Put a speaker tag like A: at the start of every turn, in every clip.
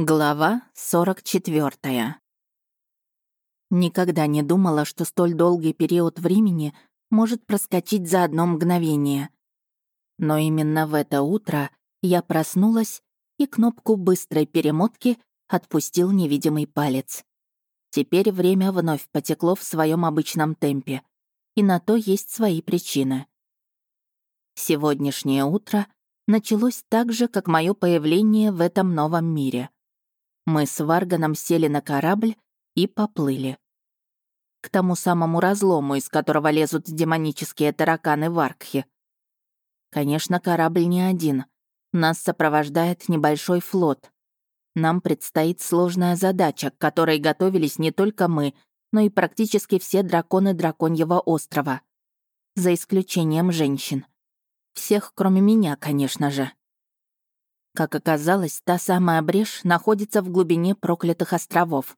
A: Глава 44. Никогда не думала, что столь долгий период времени может проскочить за одно мгновение. Но именно в это утро я проснулась, и кнопку быстрой перемотки отпустил невидимый палец. Теперь время вновь потекло в своем обычном темпе, и на то есть свои причины. Сегодняшнее утро началось так же, как мое появление в этом новом мире — мы с Варганом сели на корабль и поплыли. К тому самому разлому, из которого лезут демонические тараканы в. Конечно, корабль не один. Нас сопровождает небольшой флот. Нам предстоит сложная задача, к которой готовились не только мы, но и практически все драконы Драконьего острова. За исключением женщин. Всех, кроме меня, конечно же. Как оказалось, та самая брешь находится в глубине проклятых островов.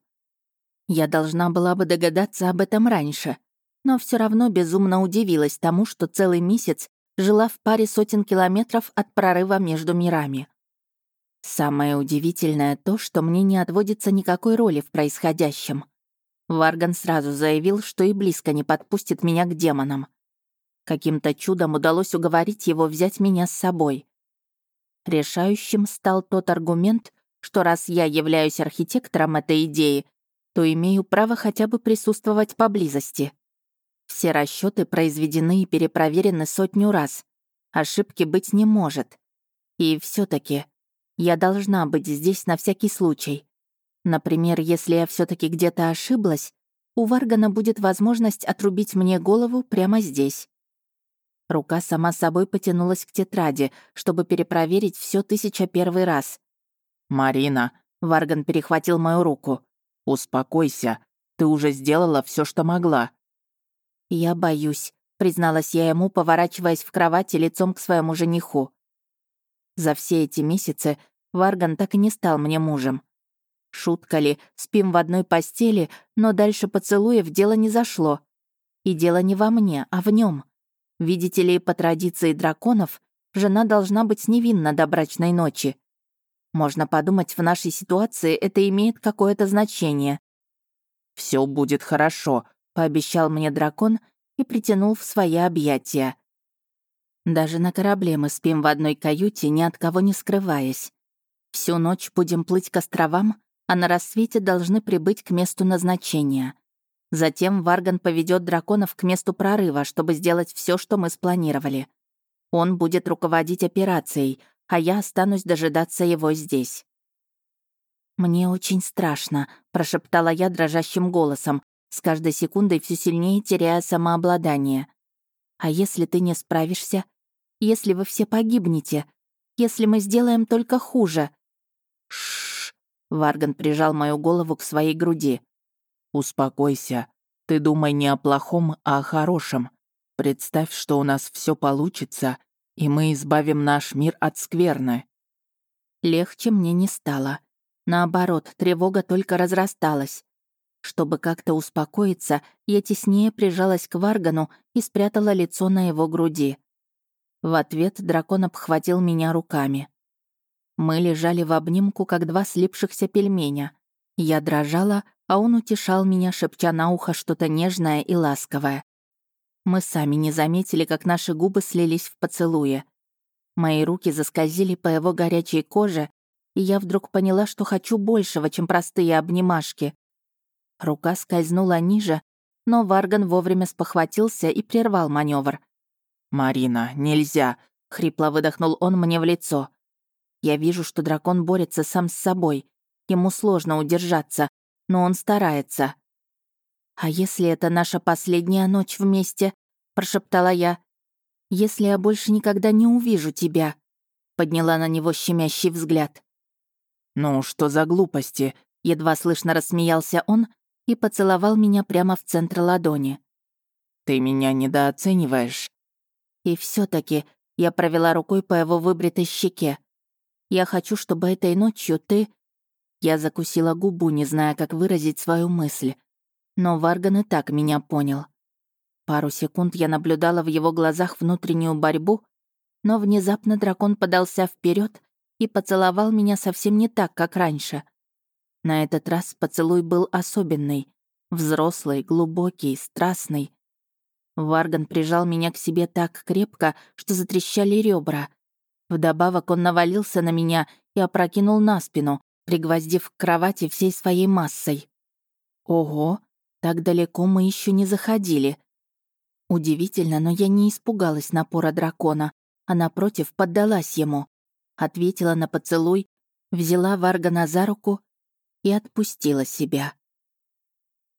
A: Я должна была бы догадаться об этом раньше, но все равно безумно удивилась тому, что целый месяц жила в паре сотен километров от прорыва между мирами. Самое удивительное то, что мне не отводится никакой роли в происходящем. Варган сразу заявил, что и близко не подпустит меня к демонам. Каким-то чудом удалось уговорить его взять меня с собой. Решающим стал тот аргумент, что раз я являюсь архитектором этой идеи, то имею право хотя бы присутствовать поблизости. Все расчеты произведены и перепроверены сотню раз. Ошибки быть не может. И все таки я должна быть здесь на всякий случай. Например, если я все таки где-то ошиблась, у Варгана будет возможность отрубить мне голову прямо здесь. Рука сама собой потянулась к тетради, чтобы перепроверить все тысяча первый раз.
B: «Марина», — Варган перехватил мою руку, — «успокойся. Ты уже сделала все, что могла».
A: «Я боюсь», — призналась я ему, поворачиваясь в кровати лицом к своему жениху. За все эти месяцы Варган так и не стал мне мужем. Шутка ли, спим в одной постели, но дальше поцелуев дело не зашло. И дело не во мне, а в нем. Видите ли, по традиции драконов, жена должна быть невинна до брачной ночи. Можно подумать, в нашей ситуации это имеет какое-то значение.
B: Все будет хорошо», —
A: пообещал мне дракон и притянул в свои объятия. Даже на корабле мы спим в одной каюте, ни от кого не скрываясь. Всю ночь будем плыть к островам, а на рассвете должны прибыть к месту назначения. Затем Варган поведет драконов к месту прорыва, чтобы сделать все, что мы спланировали. Он будет руководить операцией, а я останусь дожидаться его здесь. «Мне очень страшно», — прошептала я дрожащим голосом, с каждой секундой все сильнее теряя самообладание. «А если ты не справишься? Если вы все погибнете? Если мы сделаем только хуже?»
B: «Шш!» — Варган прижал мою голову к своей груди. «Успокойся. Ты думай не о плохом, а о хорошем. Представь, что у нас все получится, и мы избавим наш мир от скверны».
A: Легче мне не стало. Наоборот, тревога только разрасталась. Чтобы как-то успокоиться, я теснее прижалась к Варгану и спрятала лицо на его груди. В ответ дракон обхватил меня руками. Мы лежали в обнимку, как два слипшихся пельменя. Я дрожала, а он утешал меня, шепча на ухо что-то нежное и ласковое. Мы сами не заметили, как наши губы слились в поцелуе. Мои руки заскользили по его горячей коже, и я вдруг поняла, что хочу большего, чем простые обнимашки. Рука скользнула ниже, но Варган вовремя спохватился и прервал маневр.
B: «Марина, нельзя!» — хрипло выдохнул он мне в лицо.
A: Я вижу, что дракон борется сам с собой. Ему сложно удержаться, но он старается. «А если это наша последняя ночь вместе?» — прошептала я. «Если я больше никогда не увижу тебя?» — подняла на него щемящий взгляд.
B: «Ну, что за глупости?»
A: — едва слышно рассмеялся он и поцеловал меня прямо в центр ладони.
B: «Ты меня недооцениваешь».
A: И все таки я провела рукой по его выбритой щеке. «Я хочу, чтобы этой ночью ты...» Я закусила губу, не зная, как выразить свою мысль. Но Варган и так меня понял. Пару секунд я наблюдала в его глазах внутреннюю борьбу, но внезапно дракон подался вперед и поцеловал меня совсем не так, как раньше. На этот раз поцелуй был особенный. Взрослый, глубокий, страстный. Варган прижал меня к себе так крепко, что затрещали ребра. Вдобавок он навалился на меня и опрокинул на спину, пригвоздив к кровати всей своей массой. Ого, так далеко мы еще не заходили. Удивительно, но я не испугалась напора дракона, а напротив поддалась ему. Ответила на поцелуй, взяла Варгана за руку и отпустила себя.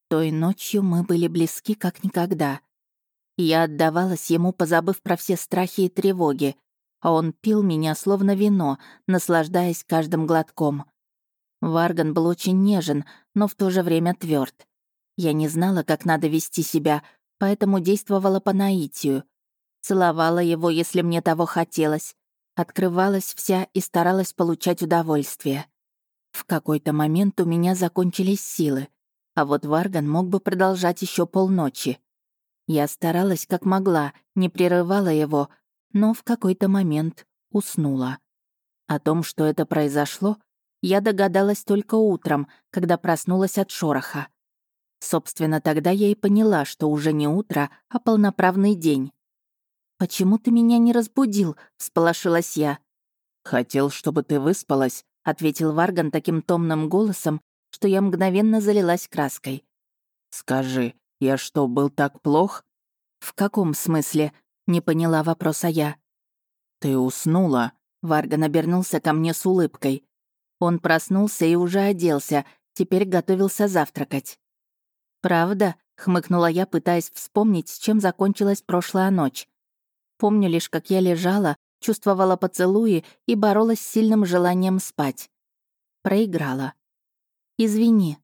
A: Той ночью мы были близки как никогда. Я отдавалась ему, позабыв про все страхи и тревоги, а он пил меня словно вино, наслаждаясь каждым глотком. Варган был очень нежен, но в то же время тверд. Я не знала, как надо вести себя, поэтому действовала по наитию. Целовала его, если мне того хотелось. Открывалась вся и старалась получать удовольствие. В какой-то момент у меня закончились силы, а вот Варган мог бы продолжать еще полночи. Я старалась как могла, не прерывала его, но в какой-то момент уснула. О том, что это произошло, я догадалась только утром, когда проснулась от шороха. Собственно, тогда я и поняла, что уже не утро, а полноправный день. «Почему ты меня не разбудил?» — всполошилась я.
B: «Хотел, чтобы ты выспалась», — ответил Варган таким томным голосом,
A: что я мгновенно залилась краской.
B: «Скажи, я что, был так плох?»
A: «В каком смысле?» — не поняла вопроса я.
B: «Ты уснула», —
A: Варган обернулся ко мне с улыбкой. Он проснулся и уже оделся, теперь готовился завтракать. «Правда?» — хмыкнула я, пытаясь вспомнить, с чем закончилась прошлая ночь. Помню лишь, как я лежала, чувствовала поцелуи и боролась с сильным желанием спать. Проиграла. «Извини».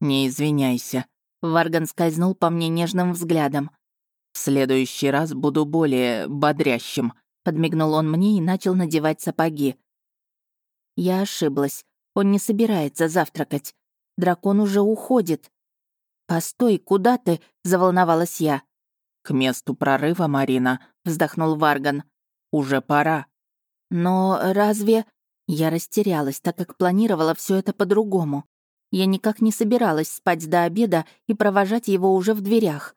B: «Не извиняйся».
A: Варган скользнул по мне нежным взглядом.
B: «В следующий раз буду более бодрящим», — подмигнул он мне и начал надевать сапоги.
A: Я ошиблась. Он не собирается завтракать. Дракон уже уходит. «Постой, куда ты?» — заволновалась я.
B: «К месту прорыва, Марина», — вздохнул Варган. «Уже пора».
A: «Но разве...» Я растерялась, так как планировала все это по-другому. Я никак не собиралась спать до обеда и провожать его уже в дверях.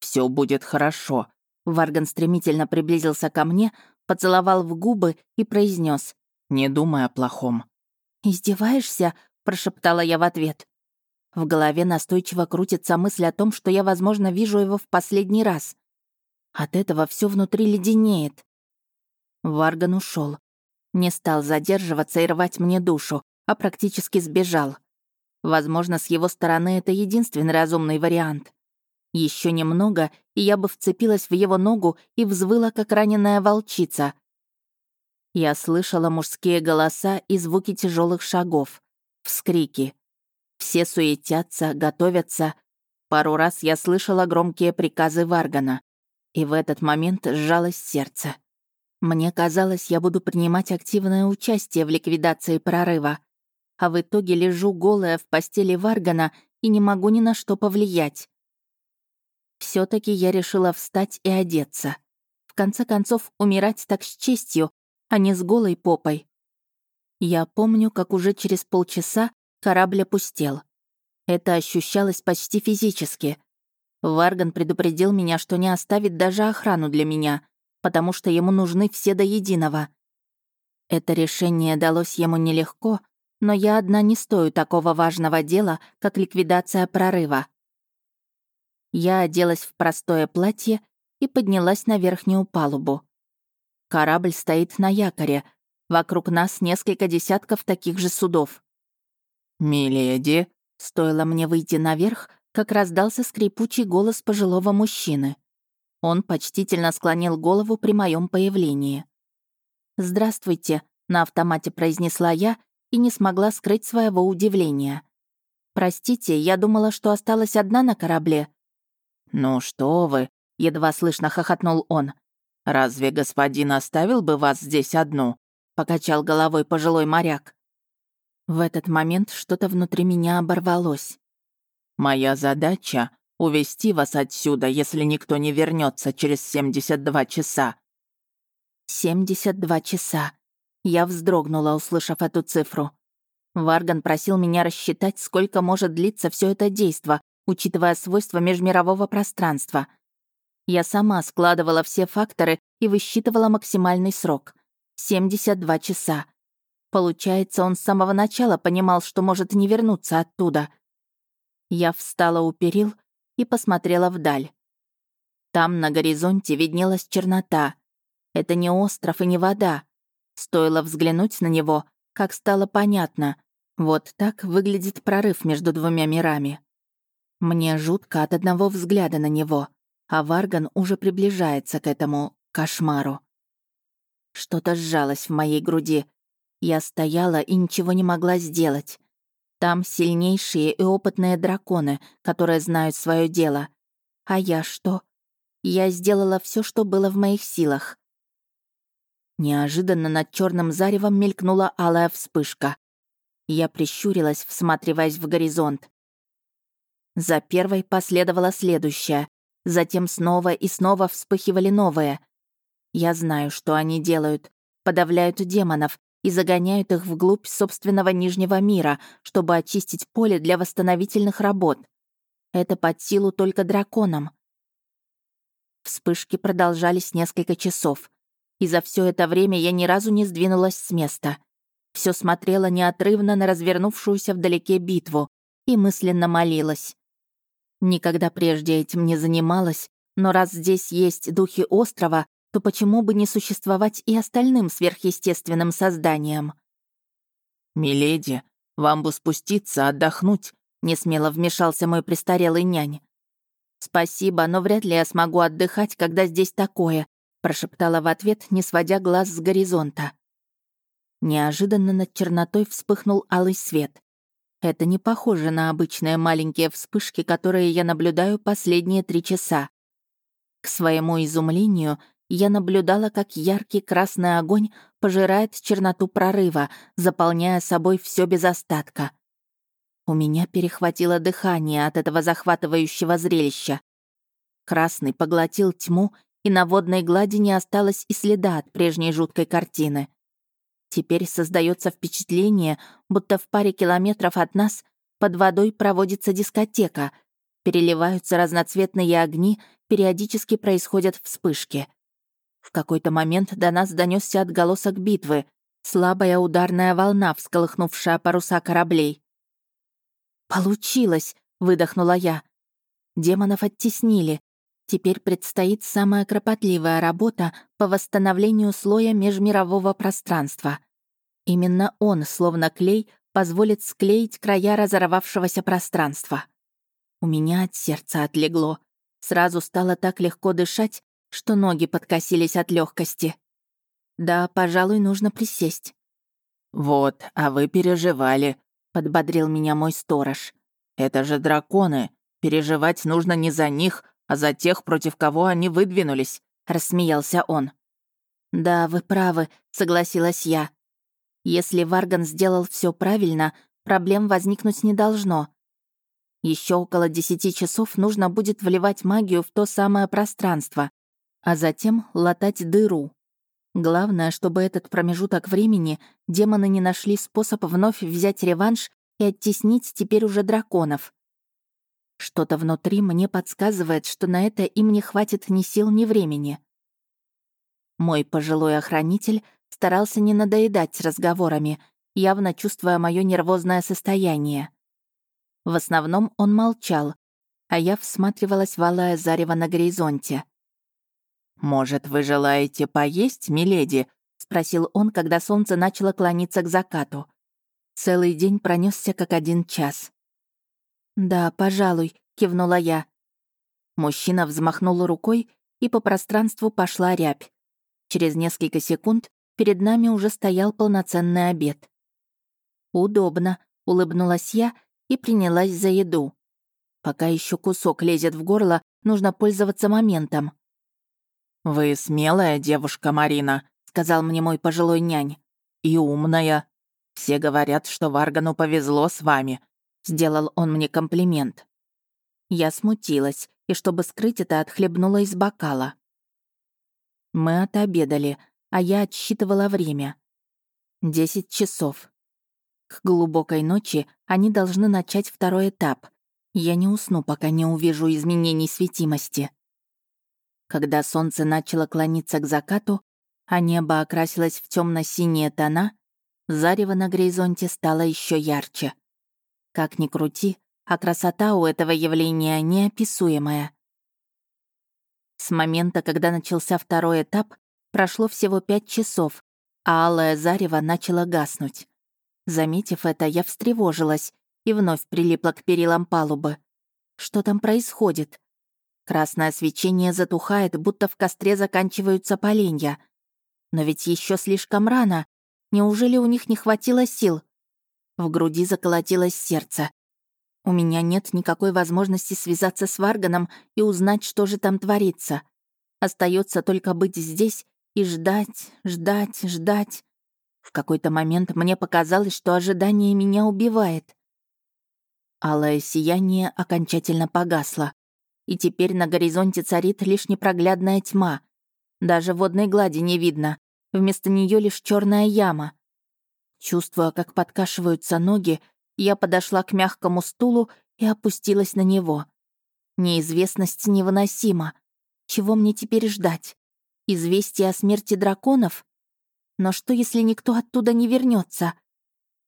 B: Все будет хорошо».
A: Варган стремительно приблизился ко мне, поцеловал в губы и произнес:
B: не думай о плохом».
A: «Издеваешься?» — прошептала я в ответ. В голове настойчиво крутится мысль о том, что я, возможно, вижу его в последний раз. От этого все внутри леденеет. Варган ушел. Не стал задерживаться и рвать мне душу, а практически сбежал. Возможно, с его стороны это единственный разумный вариант. Еще немного, и я бы вцепилась в его ногу и взвыла, как раненая волчица. Я слышала мужские голоса и звуки тяжелых шагов, вскрики. Все суетятся, готовятся. Пару раз я слышала громкие приказы Варгана. И в этот момент сжалось сердце. Мне казалось, я буду принимать активное участие в ликвидации прорыва. А в итоге лежу голая в постели Варгана и не могу ни на что повлиять. все таки я решила встать и одеться. В конце концов, умирать так с честью а не с голой попой. Я помню, как уже через полчаса корабль опустел. Это ощущалось почти физически. Варган предупредил меня, что не оставит даже охрану для меня, потому что ему нужны все до единого. Это решение далось ему нелегко, но я одна не стою такого важного дела, как ликвидация прорыва. Я оделась в простое платье и поднялась на верхнюю палубу. Корабль стоит на якоре. Вокруг нас несколько десятков таких же судов.
B: «Миледи»,
A: стоило мне выйти наверх, как раздался скрипучий голос пожилого мужчины. Он почтительно склонил голову при моем появлении. «Здравствуйте», — на автомате произнесла я и не смогла скрыть своего удивления. «Простите, я думала, что осталась одна на корабле».
B: «Ну что вы», — едва слышно хохотнул он. «Разве господин оставил бы вас здесь одну?» — покачал головой пожилой моряк.
A: В этот момент что-то внутри меня оборвалось.
B: «Моя задача — увести вас отсюда, если никто не вернется через 72 часа».
A: 72 часа. Я вздрогнула, услышав эту цифру. Варган просил меня рассчитать, сколько может длиться все это действо, учитывая свойства межмирового пространства. Я сама складывала все факторы и высчитывала максимальный срок — 72 часа. Получается, он с самого начала понимал, что может не вернуться оттуда. Я встала у перил и посмотрела вдаль. Там на горизонте виднелась чернота. Это не остров и не вода. Стоило взглянуть на него, как стало понятно. Вот так выглядит прорыв между двумя мирами. Мне жутко от одного взгляда на него, а Варган уже приближается к этому кошмару. Что-то сжалось в моей груди. Я стояла и ничего не могла сделать. Там сильнейшие и опытные драконы, которые знают свое дело. А я что? Я сделала все, что было в моих силах. Неожиданно над черным заревом мелькнула алая вспышка. Я прищурилась, всматриваясь в горизонт. За первой последовала следующая. Затем снова и снова вспыхивали новые. Я знаю, что они делают. Подавляют демонов и загоняют их вглубь собственного нижнего мира, чтобы очистить поле для восстановительных работ. Это под силу только драконам. Вспышки продолжались несколько часов. И за все это время я ни разу не сдвинулась с места. Все смотрела неотрывно на развернувшуюся вдалеке битву и мысленно молилась. Никогда прежде этим не занималась, но раз здесь есть духи острова, то почему бы не существовать и остальным сверхъестественным созданиям?
B: «Миледи, вам бы спуститься, отдохнуть», — несмело вмешался мой престарелый нянь.
A: «Спасибо, но вряд ли я смогу отдыхать, когда здесь такое», прошептала в ответ, не сводя глаз с горизонта. Неожиданно над чернотой вспыхнул алый свет. Это не похоже на обычные маленькие вспышки, которые я наблюдаю последние три часа. К своему изумлению, я наблюдала, как яркий красный огонь пожирает черноту прорыва, заполняя собой все без остатка. У меня перехватило дыхание от этого захватывающего зрелища. Красный поглотил тьму, и на водной глади не осталось и следа от прежней жуткой картины. Теперь создается впечатление, будто в паре километров от нас под водой проводится дискотека. Переливаются разноцветные огни, периодически происходят вспышки. В какой-то момент до нас донесся отголосок битвы, слабая ударная волна, всколыхнувшая паруса кораблей. «Получилось!» — выдохнула я. Демонов оттеснили. Теперь предстоит самая кропотливая работа по восстановлению слоя межмирового пространства. Именно он, словно клей, позволит склеить края разорвавшегося пространства. У меня от сердца отлегло. Сразу стало так легко дышать, что ноги подкосились от легкости. Да, пожалуй, нужно присесть.
B: «Вот, а вы переживали», — подбодрил меня мой сторож. «Это же драконы. Переживать нужно не за них, а за тех, против кого они выдвинулись», — рассмеялся он.
A: «Да, вы правы», — согласилась я. «Если Варган сделал все правильно, проблем возникнуть не должно. Еще около десяти часов нужно будет вливать магию в то самое пространство, а затем латать дыру. Главное, чтобы этот промежуток времени демоны не нашли способ вновь взять реванш и оттеснить теперь уже драконов. Что-то внутри мне подсказывает, что на это им не хватит ни сил, ни времени. Мой пожилой охранитель старался не надоедать разговорами, явно чувствуя мое нервозное состояние. В основном он молчал, а я всматривалась в алое зарево на горизонте.
B: «Может, вы желаете поесть, миледи?» — спросил он, когда солнце начало клониться к закату.
A: Целый день пронесся как один час. «Да, пожалуй», — кивнула я. Мужчина взмахнул рукой, и по пространству пошла рябь. Через несколько секунд перед нами уже стоял полноценный обед. «Удобно», — улыбнулась я и принялась за еду. Пока еще кусок лезет в горло, нужно пользоваться моментом.
B: «Вы смелая девушка, Марина», — сказал мне мой пожилой нянь. «И умная. Все говорят, что Варгану повезло с вами», — сделал он мне комплимент.
A: Я смутилась, и чтобы скрыть это, отхлебнула из бокала. Мы отобедали, а я отсчитывала время. Десять часов. К глубокой ночи они должны начать второй этап. Я не усну, пока не увижу изменений светимости. Когда солнце начало клониться к закату, а небо окрасилось в темно синие тона, зарево на горизонте стало еще ярче. Как ни крути, а красота у этого явления неописуемая. С момента, когда начался второй этап, прошло всего пять часов, а алое зарево начало гаснуть. Заметив это, я встревожилась и вновь прилипла к перилам палубы. Что там происходит? Красное свечение затухает, будто в костре заканчиваются поленья. Но ведь еще слишком рано. Неужели у них не хватило сил? В груди заколотилось сердце. У меня нет никакой возможности связаться с Варганом и узнать, что же там творится. Остается только быть здесь и ждать, ждать, ждать. В какой-то момент мне показалось, что ожидание меня убивает. Алое сияние окончательно погасло. И теперь на горизонте царит лишь непроглядная тьма. Даже водной глади не видно. Вместо нее лишь черная яма. Чувствуя, как подкашиваются ноги, я подошла к мягкому стулу и опустилась на него. Неизвестность невыносима. Чего мне теперь ждать? Известие о смерти драконов? Но что, если никто оттуда не вернется?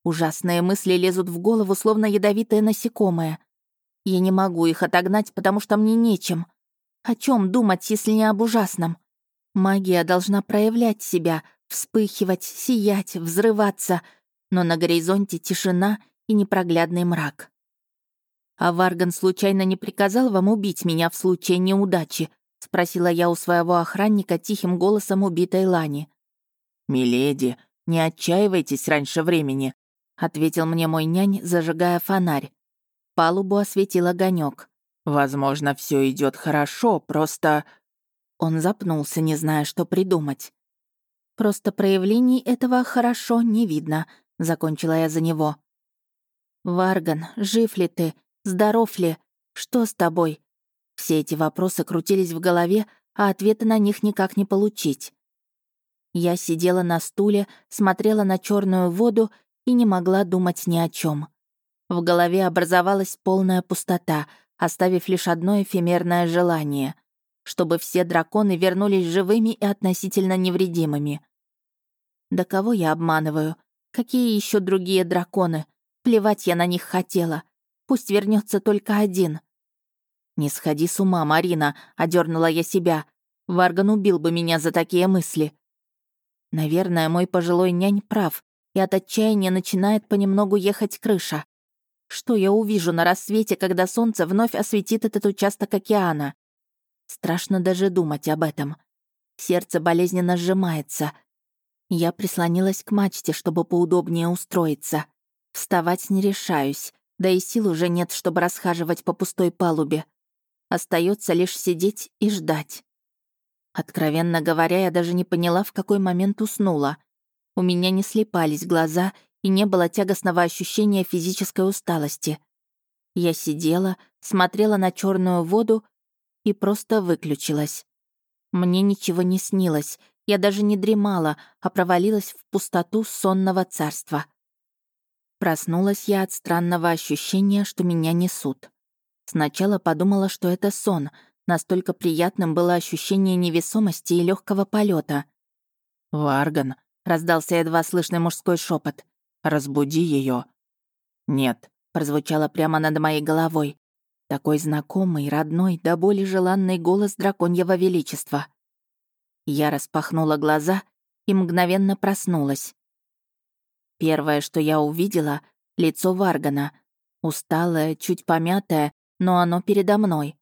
A: Ужасные мысли лезут в голову, словно ядовитое насекомое. Я не могу их отогнать, потому что мне нечем. О чем думать, если не об ужасном? Магия должна проявлять себя, вспыхивать, сиять, взрываться, но на горизонте тишина и непроглядный мрак. «А Варган случайно не приказал вам убить меня в случае неудачи?» — спросила я у своего охранника тихим голосом убитой Лани.
B: «Миледи, не отчаивайтесь раньше времени», — ответил мне мой нянь, зажигая фонарь. Палубу осветил огонек. «Возможно, все идет хорошо, просто...» Он запнулся, не зная, что придумать.
A: «Просто проявлений этого хорошо не видно», — закончила я за него. «Варган, жив ли ты? Здоров ли? Что с тобой?» Все эти вопросы крутились в голове, а ответа на них никак не получить. Я сидела на стуле, смотрела на черную воду и не могла думать ни о чем. В голове образовалась полная пустота, оставив лишь одно эфемерное желание — чтобы все драконы вернулись живыми и относительно невредимыми. Да кого я обманываю? Какие еще другие драконы? Плевать я на них хотела. Пусть вернется только один. «Не сходи с ума, Марина», — одернула я себя. Варган убил бы меня за такие мысли. Наверное, мой пожилой нянь прав, и от отчаяния начинает понемногу ехать крыша. Что я увижу на рассвете, когда солнце вновь осветит этот участок океана? Страшно даже думать об этом. Сердце болезненно сжимается. Я прислонилась к мачте, чтобы поудобнее устроиться. Вставать не решаюсь, да и сил уже нет, чтобы расхаживать по пустой палубе. Остается лишь сидеть и ждать. Откровенно говоря, я даже не поняла, в какой момент уснула. У меня не слепались глаза и не было тягостного ощущения физической усталости. Я сидела, смотрела на черную воду и просто выключилась. Мне ничего не снилось, я даже не дремала, а провалилась в пустоту сонного царства. Проснулась я от странного ощущения, что меня несут. Сначала подумала, что это сон. Настолько приятным было ощущение невесомости и легкого полета.
B: «Варган», —
A: раздался едва слышный мужской шепот.
B: «Разбуди ее.
A: «Нет», — прозвучало прямо над моей головой. Такой знакомый, родной, до боли желанный голос драконьего величества. Я распахнула глаза и мгновенно проснулась. Первое, что я увидела — лицо Варгана. Усталое, чуть помятое, но оно передо мной.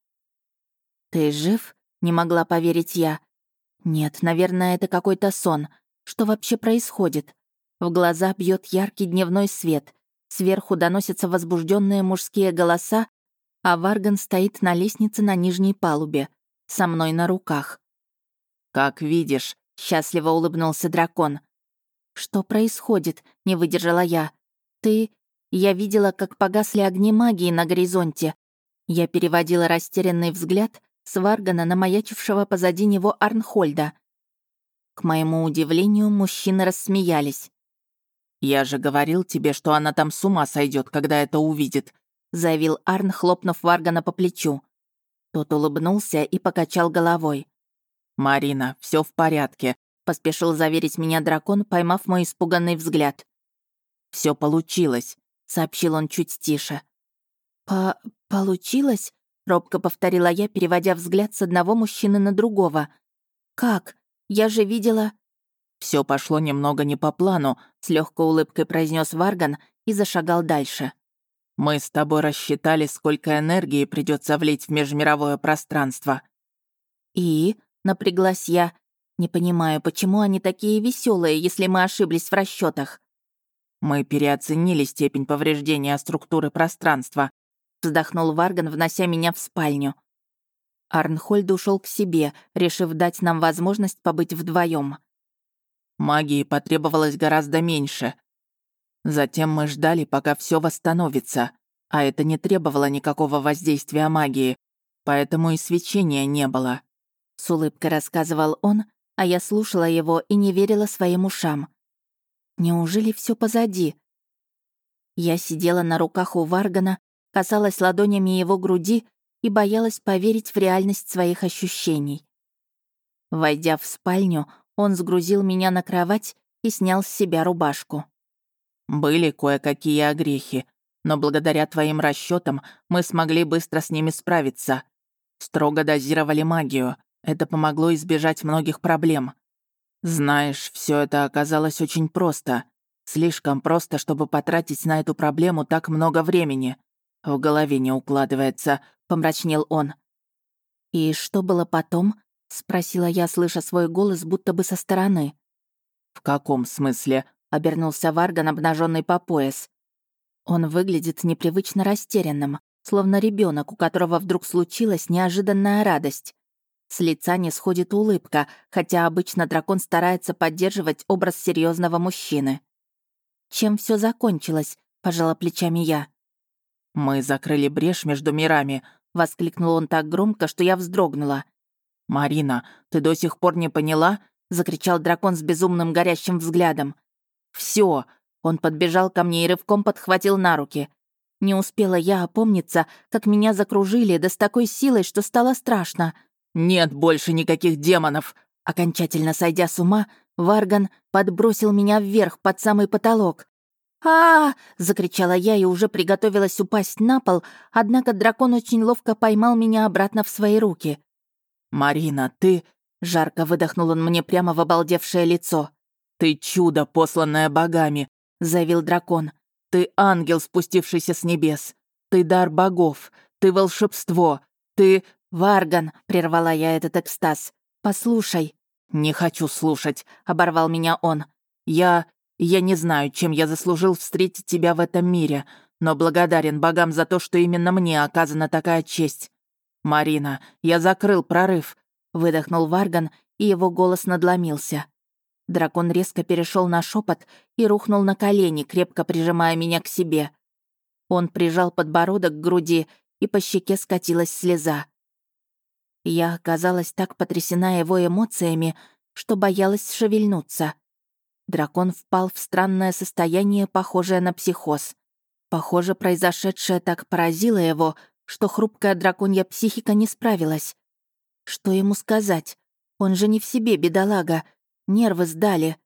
A: «Ты жив?» — не могла поверить я. «Нет, наверное, это какой-то сон. Что вообще происходит?» В глаза бьет яркий дневной свет. Сверху доносятся возбужденные мужские голоса, а Варган стоит на лестнице на нижней палубе, со мной на руках.
B: «Как видишь», — счастливо улыбнулся дракон.
A: «Что происходит?» — не выдержала я. «Ты...» Я видела, как погасли огни магии на горизонте. Я переводила растерянный взгляд с Варгана на маячившего позади него Арнхольда. К моему удивлению, мужчины рассмеялись.
B: «Я же говорил тебе, что она там с ума сойдет, когда это увидит», заявил Арн, хлопнув Варгана по плечу. Тот улыбнулся и покачал головой. «Марина, все в порядке», — поспешил заверить меня дракон, поймав мой испуганный взгляд. Все получилось», — сообщил он чуть тише. «По... получилось?» — робко повторила я, переводя взгляд с одного мужчины на другого. «Как? Я же видела...» Все пошло немного не по плану», — с легкой улыбкой произнес Варган и зашагал дальше. «Мы с тобой рассчитали, сколько энергии придется влить в межмировое пространство». «И?» — напряглась я. «Не понимаю, почему они такие веселые, если мы ошиблись в расчетах. «Мы переоценили степень повреждения структуры пространства», вздохнул Варган, внося меня в спальню. Арнхольд ушел к себе, решив дать нам возможность побыть вдвоем. Магии потребовалось гораздо меньше. Затем мы ждали, пока все восстановится, а это не требовало никакого воздействия магии, поэтому и свечения не было. С улыбкой рассказывал он, а я слушала его и не верила своим ушам. Неужели все позади? Я сидела на руках у Варгана, касалась ладонями его груди и боялась поверить в реальность своих ощущений. Войдя в спальню, он сгрузил меня на кровать и снял с себя рубашку. «Были кое-какие огрехи, но благодаря твоим расчетам мы смогли быстро с ними справиться. Строго дозировали магию. Это помогло избежать многих проблем. Знаешь, все это оказалось очень просто. Слишком просто, чтобы потратить на эту проблему так много времени. В голове не укладывается, помрачнел он. И что было потом? спросила я, слыша свой голос, будто бы со стороны. В каком смысле? Обернулся Варган, обнаженный по пояс. Он выглядит непривычно растерянным, словно ребенок, у которого вдруг случилась неожиданная радость. С лица не сходит улыбка, хотя обычно дракон старается поддерживать образ серьезного мужчины. «Чем все закончилось?» — пожала плечами я. «Мы закрыли брешь между мирами», — воскликнул он так громко, что я вздрогнула. «Марина, ты до сих пор не поняла?» — закричал дракон с безумным горящим взглядом. Все! Он подбежал ко мне и рывком подхватил на руки. Не успела я опомниться, как меня закружили, да с такой силой, что стало страшно — «Нет больше никаких демонов!» Окончательно сойдя с ума, Варган подбросил меня вверх под самый потолок. а, -а, -а закричала я и уже приготовилась упасть на пол, однако дракон очень ловко поймал меня обратно в свои руки. «Марина, ты...» — жарко выдохнул он мне прямо в обалдевшее лицо. «Ты чудо, посланное богами!» — заявил дракон. «Ты ангел, спустившийся с небес! Ты дар богов! Ты волшебство! Ты...» «Варган», — прервала я этот экстаз, — «послушай». «Не хочу слушать», — оборвал меня он. «Я... я не знаю, чем я заслужил встретить тебя в этом мире, но благодарен богам за то, что именно мне оказана такая честь. Марина, я закрыл прорыв», — выдохнул Варган, и его голос надломился. Дракон резко перешел на шепот и рухнул на колени, крепко прижимая меня к себе. Он прижал подбородок к груди, и по щеке скатилась слеза. Я оказалась так потрясена его эмоциями, что боялась шевельнуться. Дракон впал в странное состояние, похожее на психоз. Похоже, произошедшее так поразило его, что хрупкая драконья психика не справилась. Что ему сказать? Он же не в себе, бедолага. Нервы сдали.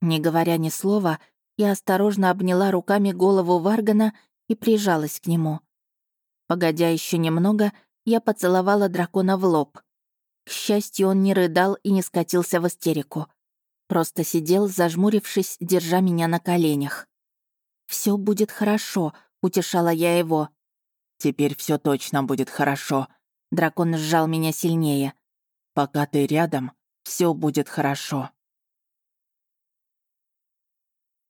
B: Не говоря ни слова, я осторожно обняла руками голову Варгана и прижалась к нему. Погодя еще немного, я поцеловала дракона в лоб. К счастью, он не рыдал и не скатился в истерику. Просто сидел, зажмурившись, держа меня на коленях. Все будет хорошо», — утешала я его. «Теперь все точно будет хорошо». Дракон сжал меня сильнее. «Пока ты рядом, все будет хорошо».